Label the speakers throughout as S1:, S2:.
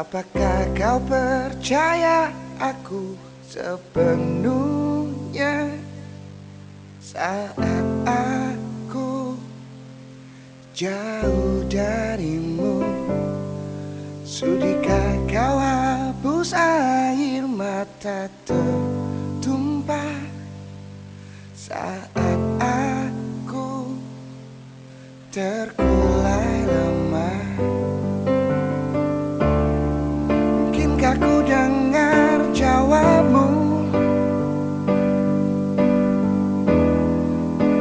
S1: Apakah kau percaya aku sepenuhnya saat aku jauh darimu? Sudikah kau hapus air mata tertumpah saat aku terkulai lemah? Mungkinkah ku dengar jawabmu.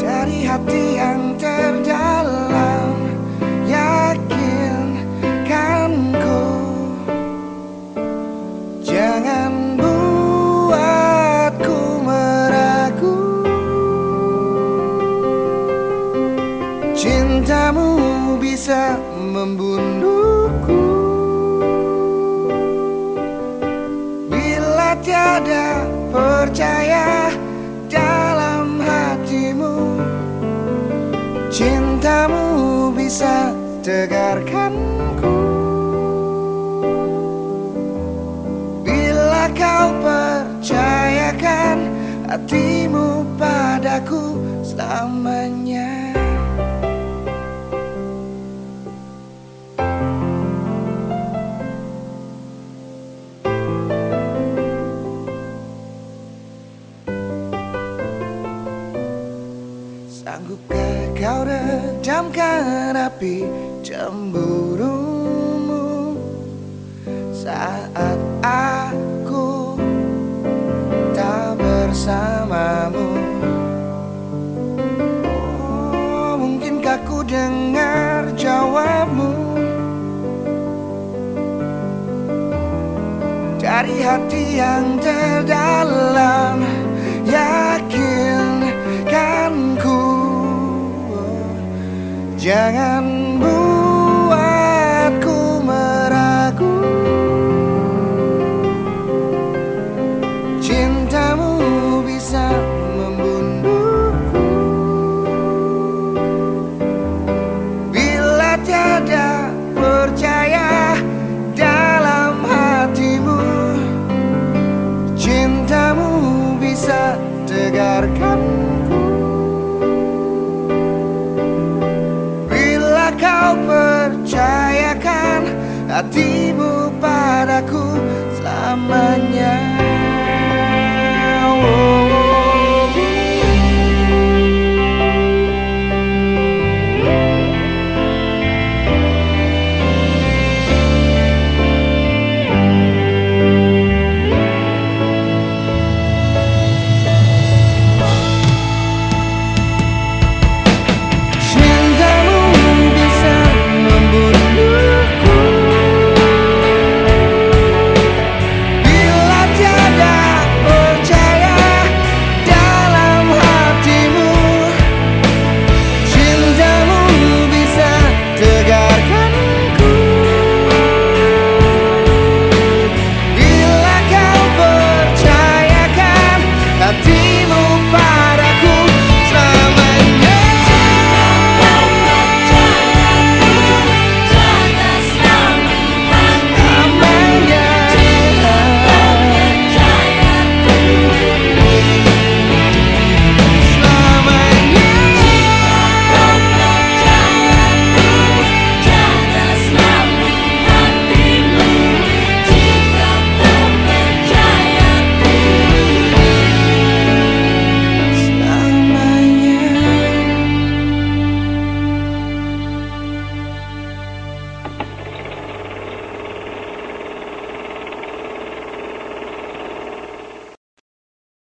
S1: Dari hati yang terdalam Yakinkan ku Jangan buatku meragu. Cintamu bisa Cintamu bisa tegarkanku. Bila kau percayakan hatimu padaku selamanya Sanggupkah kau redamkan api cemburumu? Saat aku tak bersamamu Oh mungkinkah ku dengar jawabmu? Dari hati yang terdalam Yakinkan Jangan buatku meragu. Cintamu bisa membunuhku Bila tiada percaya dalam hatimu Cintamu bisa tegarkanku hatimu padaku selamanya